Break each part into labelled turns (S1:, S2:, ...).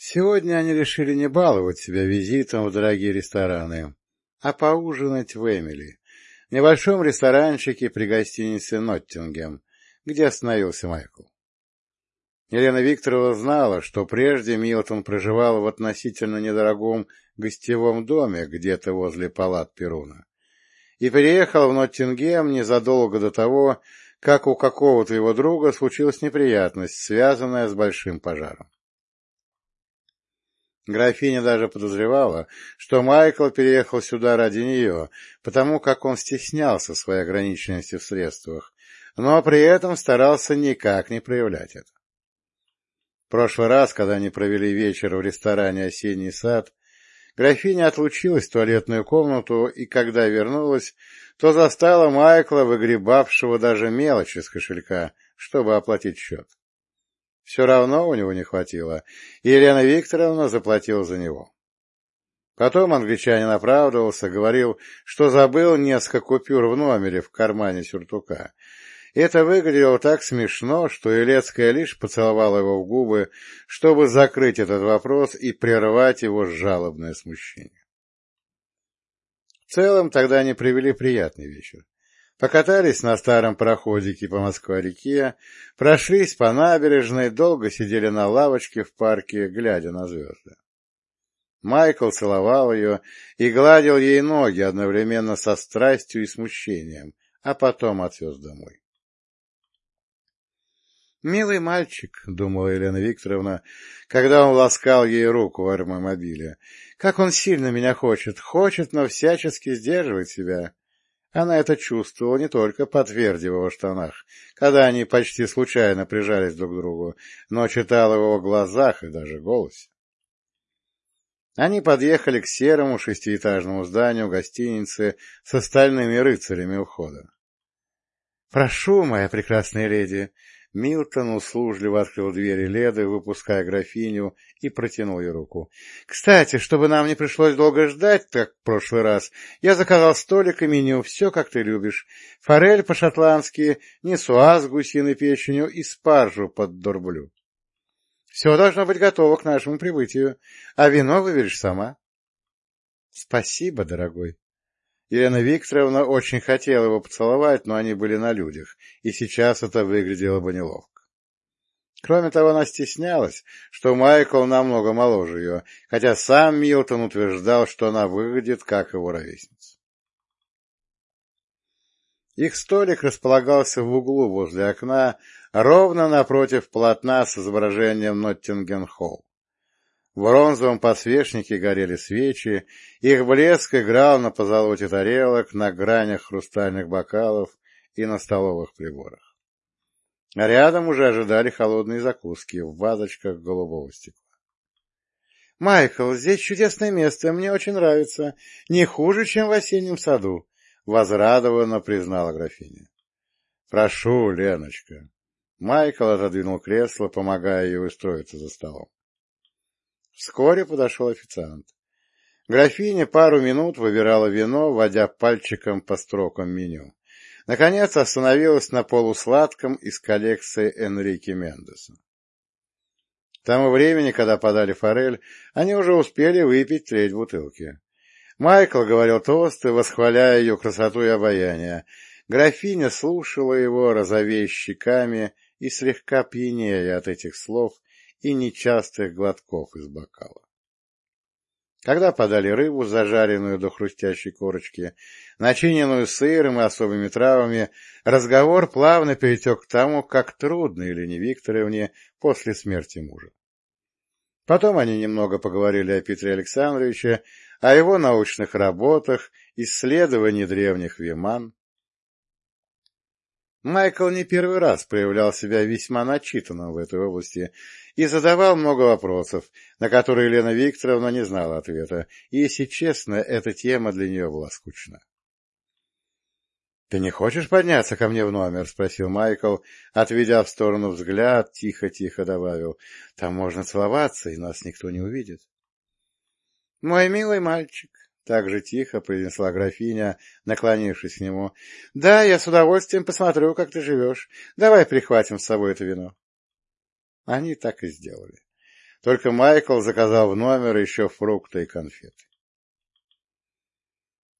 S1: Сегодня они решили не баловать себя визитом в дорогие рестораны, а поужинать в Эмили, небольшом ресторанчике при гостинице «Ноттингем», где остановился Майкл. Елена Викторовна знала, что прежде Милтон проживал в относительно недорогом гостевом доме где-то возле палат Перуна и переехал в Ноттингем незадолго до того, как у какого-то его друга случилась неприятность, связанная с большим пожаром. Графиня даже подозревала, что Майкл переехал сюда ради нее, потому как он стеснялся своей ограниченности в средствах, но при этом старался никак не проявлять это. В прошлый раз, когда они провели вечер в ресторане «Осенний сад», графиня отлучилась в туалетную комнату и, когда вернулась, то застала Майкла, выгребавшего даже мелочи из кошелька, чтобы оплатить счет. Все равно у него не хватило, и Елена Викторовна заплатила за него. Потом англичанин оправдывался, говорил, что забыл несколько купюр в номере в кармане сюртука, это выглядело так смешно, что Елецкая лишь поцеловала его в губы, чтобы закрыть этот вопрос и прервать его жалобное смущение. В целом тогда они провели приятный вечер. Покатались на старом пароходике по Москва-реке, прошлись по набережной, долго сидели на лавочке в парке, глядя на звезды. Майкл целовал ее и гладил ей ноги одновременно со страстью и смущением, а потом отвез домой. «Милый мальчик», — думала Елена Викторовна, когда он ласкал ей руку в армомобиле, — «как он сильно меня хочет, хочет, но всячески сдерживает себя». Она это чувствовала не только подтвердив его штанах, когда они почти случайно прижались друг к другу, но читала в его глазах и даже голосе. Они подъехали к серому шестиэтажному зданию гостиницы с остальными рыцарями у входа. — Прошу, моя прекрасная леди, Милтон услужливо открыл двери Леды, выпуская графиню, и протянул ей руку. — Кстати, чтобы нам не пришлось долго ждать, как в прошлый раз, я заказал столик и меню, все, как ты любишь. Форель по-шотландски, несуа с гусиной печенью и спаржу под дорблю. Все должно быть готово к нашему прибытию, а вино выберешь сама. — Спасибо, дорогой. Елена Викторовна очень хотела его поцеловать, но они были на людях, и сейчас это выглядело бы неловко. Кроме того, она стеснялась, что Майкл намного моложе ее, хотя сам Милтон утверждал, что она выглядит как его ровесница. Их столик располагался в углу возле окна, ровно напротив полотна с изображением Ноттинген-Холл. В бронзовом подсвечнике горели свечи, их блеск играл на позолоте тарелок, на гранях хрустальных бокалов и на столовых приборах. Рядом уже ожидали холодные закуски в вазочках голубого стекла. — Майкл, здесь чудесное место, мне очень нравится. Не хуже, чем в осеннем саду, — возрадованно признала графиня. — Прошу, Леночка. Майкл отодвинул кресло, помогая ей устроиться за столом. Вскоре подошел официант. Графиня пару минут выбирала вино, водя пальчиком по строкам меню. Наконец остановилась на полусладком из коллекции Энрике Мендеса. К тому времени, когда подали форель, они уже успели выпить треть бутылки. Майкл говорил тосты, восхваляя ее красоту и обаяние. Графиня слушала его, розовея щеками и слегка пьянея от этих слов и нечастых глотков из бокала. Когда подали рыбу, зажаренную до хрустящей корочки, начиненную сыром и особыми травами, разговор плавно перетек к тому, как трудно Елене Викторовне после смерти мужа. Потом они немного поговорили о Петре Александровиче, о его научных работах, исследовании древних виман, Майкл не первый раз проявлял себя весьма начитанным в этой области и задавал много вопросов, на которые Елена Викторовна не знала ответа, и, если честно, эта тема для нее была скучна. — Ты не хочешь подняться ко мне в номер? — спросил Майкл, отведя в сторону взгляд, тихо-тихо добавил. — Там можно целоваться, и нас никто не увидит. — Мой милый мальчик, так же тихо произнесла графиня, наклонившись к нему. — Да, я с удовольствием посмотрю, как ты живешь. Давай прихватим с собой это вино. Они так и сделали. только Майкл заказал в номер еще фрукты и конфеты.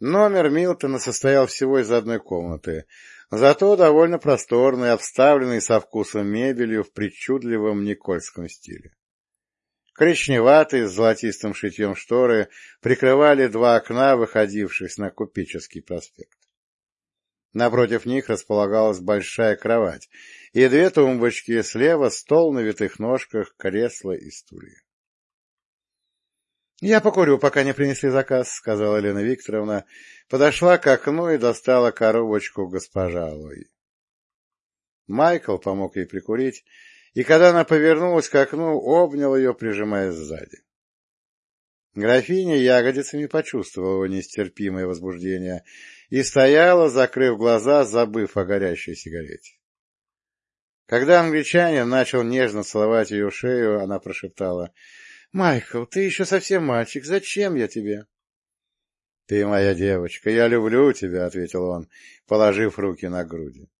S1: Номер Милтона состоял всего из одной комнаты, зато довольно просторный, обставленный со вкусом мебелью в причудливом никольском стиле. Коричневатые с золотистым шитьем шторы прикрывали два окна, выходивших на Купеческий проспект. Напротив них располагалась большая кровать и две тумбочки, слева стол на витых ножках, кресло и стулья. — Я покурю, пока не принесли заказ, — сказала Елена Викторовна, подошла к окну и достала коробочку госпожа Лои. Майкл помог ей прикурить, и когда она повернулась к окну, обнял ее, прижимая сзади. Графиня ягодицами почувствовала нестерпимое возбуждение и стояла, закрыв глаза, забыв о горящей сигарете. Когда англичанин начал нежно целовать ее шею, она прошептала, — Майкл, ты еще совсем мальчик, зачем я тебе? — Ты моя девочка, я люблю тебя, — ответил он, положив руки на груди.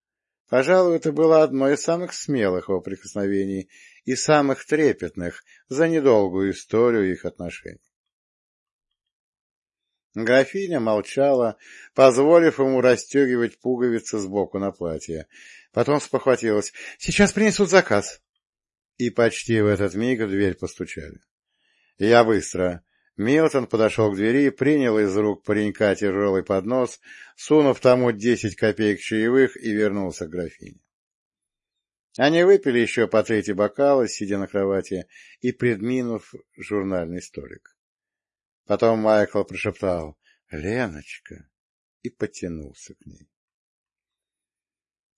S1: Пожалуй, это было одно из самых смелых его прикосновений и самых трепетных за недолгую историю их отношений. Графиня молчала, позволив ему расстегивать пуговицы сбоку на платье. Потом спохватилась. — Сейчас принесут заказ. И почти в этот миг в дверь постучали. Я быстро. Милтон подошел к двери, принял из рук паренька тяжелый поднос, сунув тому десять копеек чаевых и вернулся к графине. Они выпили еще по третий бокала, сидя на кровати и предминув журнальный столик. Потом Майкл прошептал «Леночка» и потянулся к ней.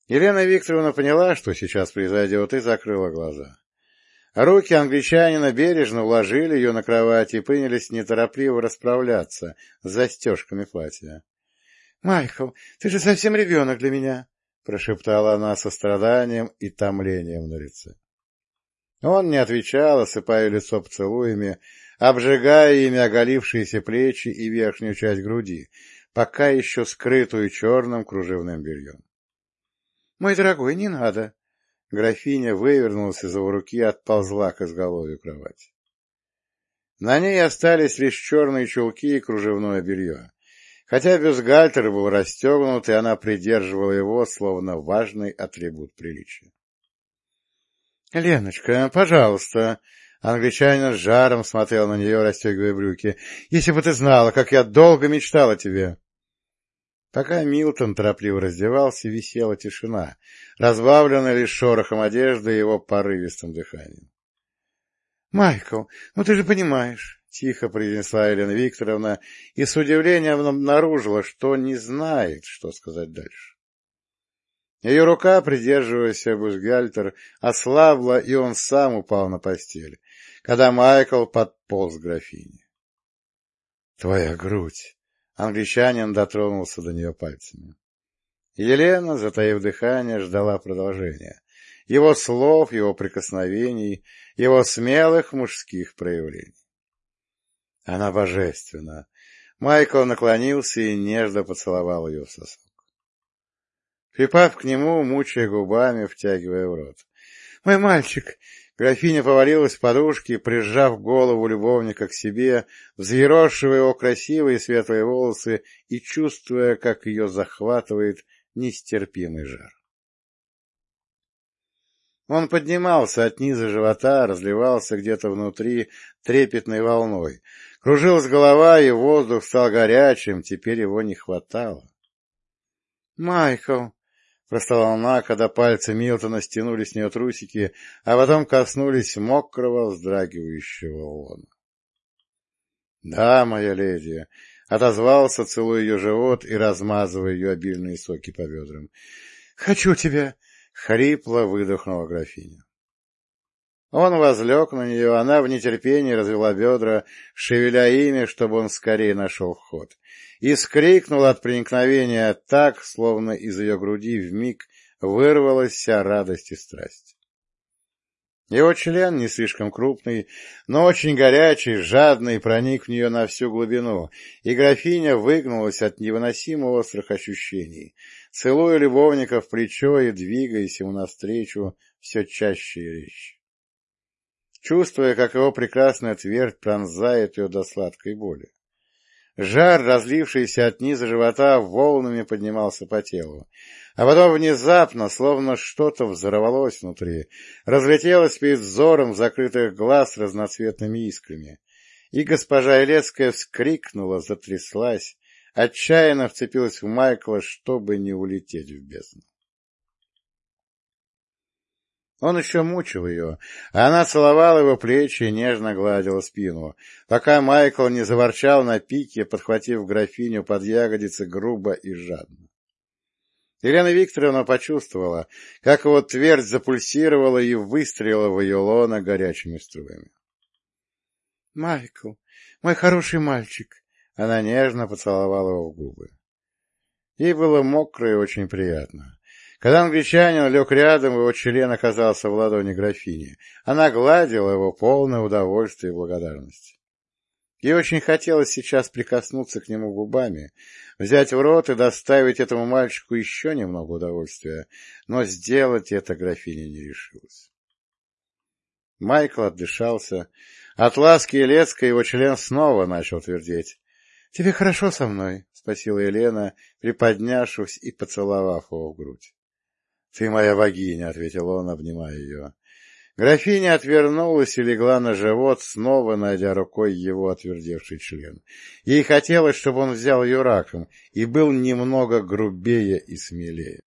S1: Елена Викторовна поняла, что сейчас произойдет, и закрыла глаза. Руки англичанина бережно уложили ее на кровать и принялись неторопливо расправляться с застежками платья. — Майкл, ты же совсем ребенок для меня! — прошептала она со страданием и томлением на лице. Он не отвечал, осыпая лицо поцелуями, обжигая ими оголившиеся плечи и верхнюю часть груди, пока еще скрытую черным кружевным бельем. — Мой дорогой, не надо! Графиня вывернулась из его руки и отползла к изголовью кровати. На ней остались лишь черные чулки и кружевное белье. Хотя бюстгальтер был расстегнут, и она придерживала его, словно важный атрибут приличия. — Леночка, пожалуйста, Англичанин с жаром смотрел на нее, расстегивая брюки. — Если бы ты знала, как я долго мечтал о тебе! Пока Милтон торопливо раздевался, висела тишина, разбавленная лишь шорохом одежды и его порывистым дыханием. — Майкл, ну ты же понимаешь, — тихо произнесла Елена Викторовна и с удивлением обнаружила, что не знает, что сказать дальше. Ее рука, придерживаясь бюстгальтер, ослабла, и он сам упал на постель, когда Майкл подполз к графине. — Твоя грудь! — англичанин дотронулся до нее пальцами. Елена, затаив дыхание, ждала продолжения. Его слов, его прикосновений, его смелых мужских проявлений. Она божественна. Майкл наклонился и нежно поцеловал ее в сосок. Припав к нему, мучая губами, втягивая в рот. — Мой мальчик! Графиня повалилась в подушки, прижав голову любовника к себе, взъерошивая его красивые светлые волосы и чувствуя, как ее захватывает нестерпимый жар. Он поднимался от низа живота, разливался где-то внутри трепетной волной. Кружилась голова, и воздух стал горячим, теперь его не хватало. — Майкл! — простала она, когда пальцы Милтона стянули с нее трусики, а потом коснулись мокрого, вздрагивающего лона. — Да, моя леди, — отозвался, целуя ее живот и размазывая ее обильные соки по бедрам. — Хочу тебя! — хрипло выдохнула графиня. Он возлег на нее, она в нетерпении развела бедра, шевеля ими, чтобы он скорее нашел вход и скрикнула от проникновения так, словно из ее груди вмиг вырвалась вся радость и страсть. Его член, не слишком крупный, но очень горячий, жадный, проник в нее на всю глубину, и графиня выгнулась от невыносимо острых ощущений, целуя любовника в плечо и двигаясь ему навстречу все чаще и резче. Чувствуя, как его прекрасная твердь пронзает ее до сладкой боли. Жар, разлившийся от низа живота, волнами поднимался по телу. А потом внезапно, словно что-то взорвалось внутри, разлетелось перед взором закрытых глаз разноцветными искрами. И госпожа Елецкая вскрикнула, затряслась, отчаянно вцепилась в Майкла, чтобы не улететь в бездну. Он еще мучил ее, а она целовала его плечи и нежно гладила спину, пока Майкл не заворчал на пике, подхватив графиню под ягодицы грубо и жадно. Елена Викторовна почувствовала, как его твердь запульсировала и выстрелила в ее лона горячими струями. — Майкл, мой хороший мальчик! — она нежно поцеловала его в губы. Ей было мокро и очень приятно. Когда англичанин лег рядом, его член оказался в ладони графини. Она гладила его полное удовольствие и благодарности. Ей очень хотелось сейчас прикоснуться к нему губами, взять в рот и доставить этому мальчику еще немного удовольствия, но сделать это графиня не решилась. Майкл отдышался. От ласки Елецкой его член снова начал твердеть. — Тебе хорошо со мной? — спросила Елена, приподнявшись и поцеловав его в грудь. — Ты моя богиня, — ответил он, обнимая ее. Графиня отвернулась и легла на живот, снова найдя рукой его отвердевший член. Ей хотелось, чтобы он взял ее раком и был немного грубее и смелее.